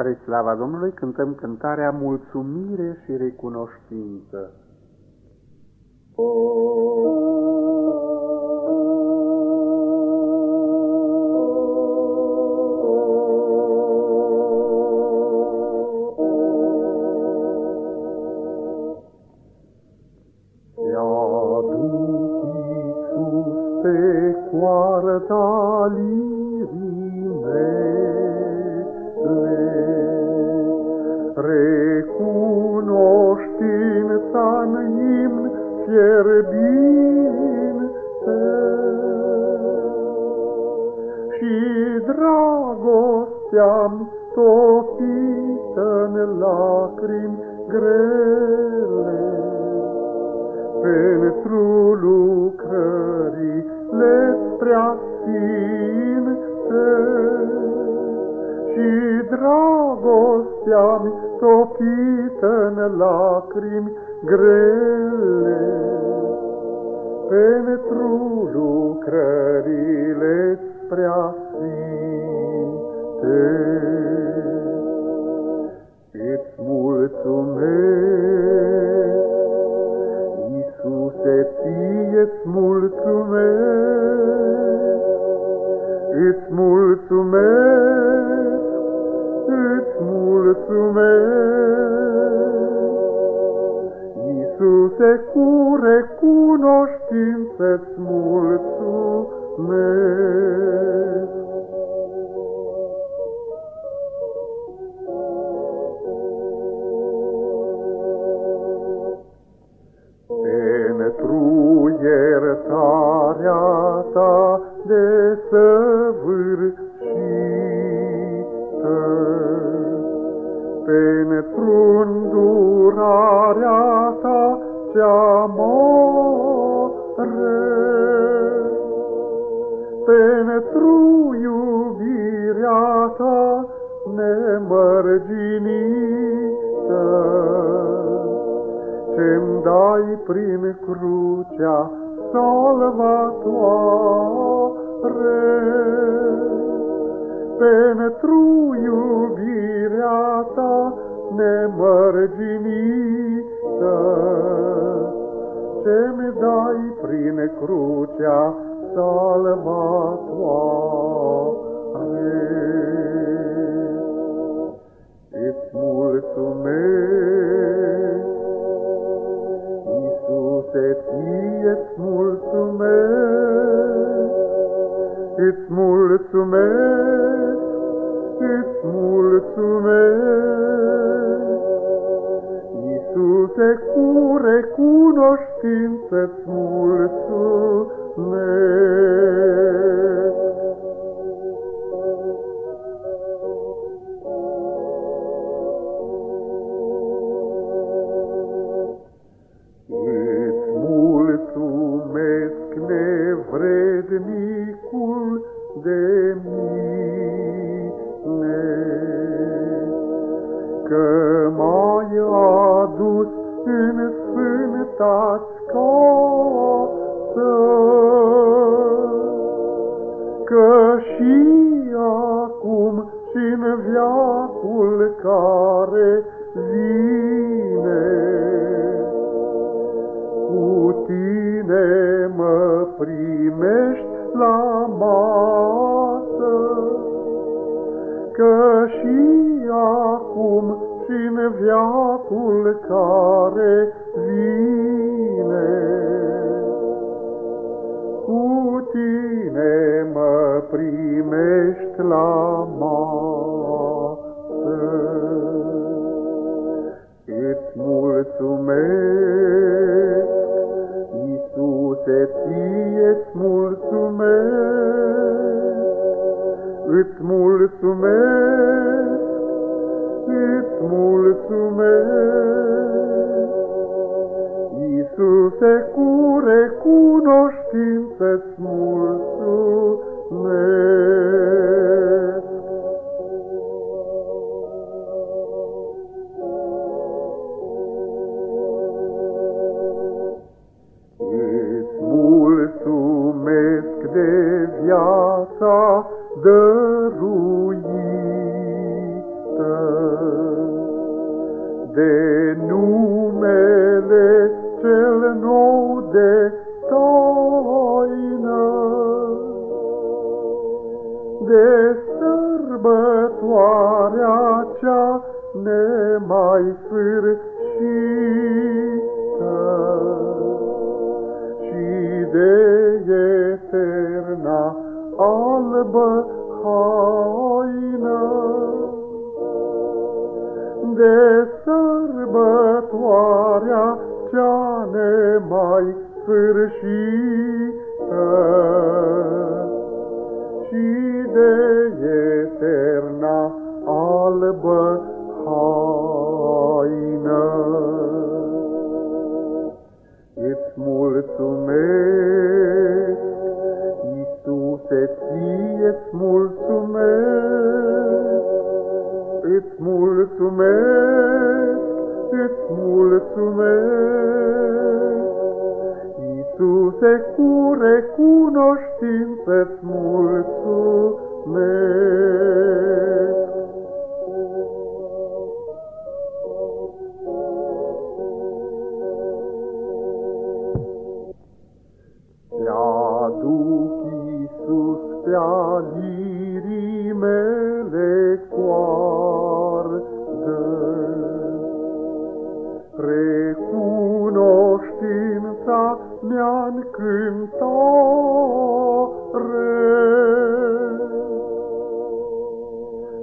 Spre slava Domnului cântăm cântarea Mulțumire și recunoștință. pe coarta fierbinte Și dragostea-mi topită-n lacrimi grele. Pentru lucrările prea sfinte Și dragostea-mi topită în lacrimi grele, pentru lucrările prea sfinte. Îți mulțumesc, Iisuse, ție-ți mulțumesc, îți mulțumesc, îți mulțumesc. Iisuse, cu recunoștință-ți mulțumesc. Pentru iertarea ta de săvârșită, pentru îndurarea ta cea mare, pentru iubirea ta nemărginită, ce-mi dai prin crucea salvatoare, pentru iubirea ta nemărginită, ce-mi dai prin crucea salvatoare. Îți mulțumesc, Iisuse, ție-ți mulțumesc, îți mulțumesc, îți mulțumesc. Iisuse, cu recunoștință-ți mulțumesc. Îți mulțumesc nevrednicul de mine, sfânta-ți casă, că și acum și în viacul care vine, cu tine mă primești la masă, că și acum și în viacul care mă primești la masă. Îți mulțumesc, Iisuse, ție-ți mulțumesc, îți mulțumesc, îți mulțumesc. Iisuse, cu recunoștință-ți mulțumesc. Îți mulțumesc de viața dăruită, de numele cel nou de de sărbătoarea cea nemai sfârșită. Și de eterna albă haină de sărbătoarea cea nemai sfârșită. și de eterna albă haină. Îți mulțumesc, Iisuse, ție-ți mulțumesc, îți mulțumesc, îți mulțumesc. Iisuse, cu recunoștință-ți mulțumesc. Le-aduc Iisus pe-a mele coardă, Recunoștința mea-n cântare.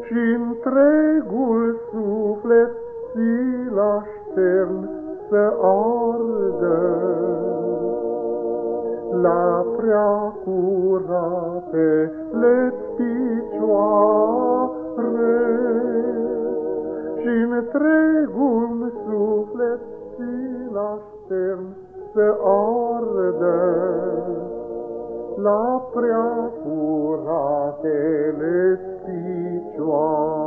Și întregul suflet ți-l aștern să ardă. La prea curate le picioare și întregul suflet ți-l aștern să ardă la prea curatele picioare.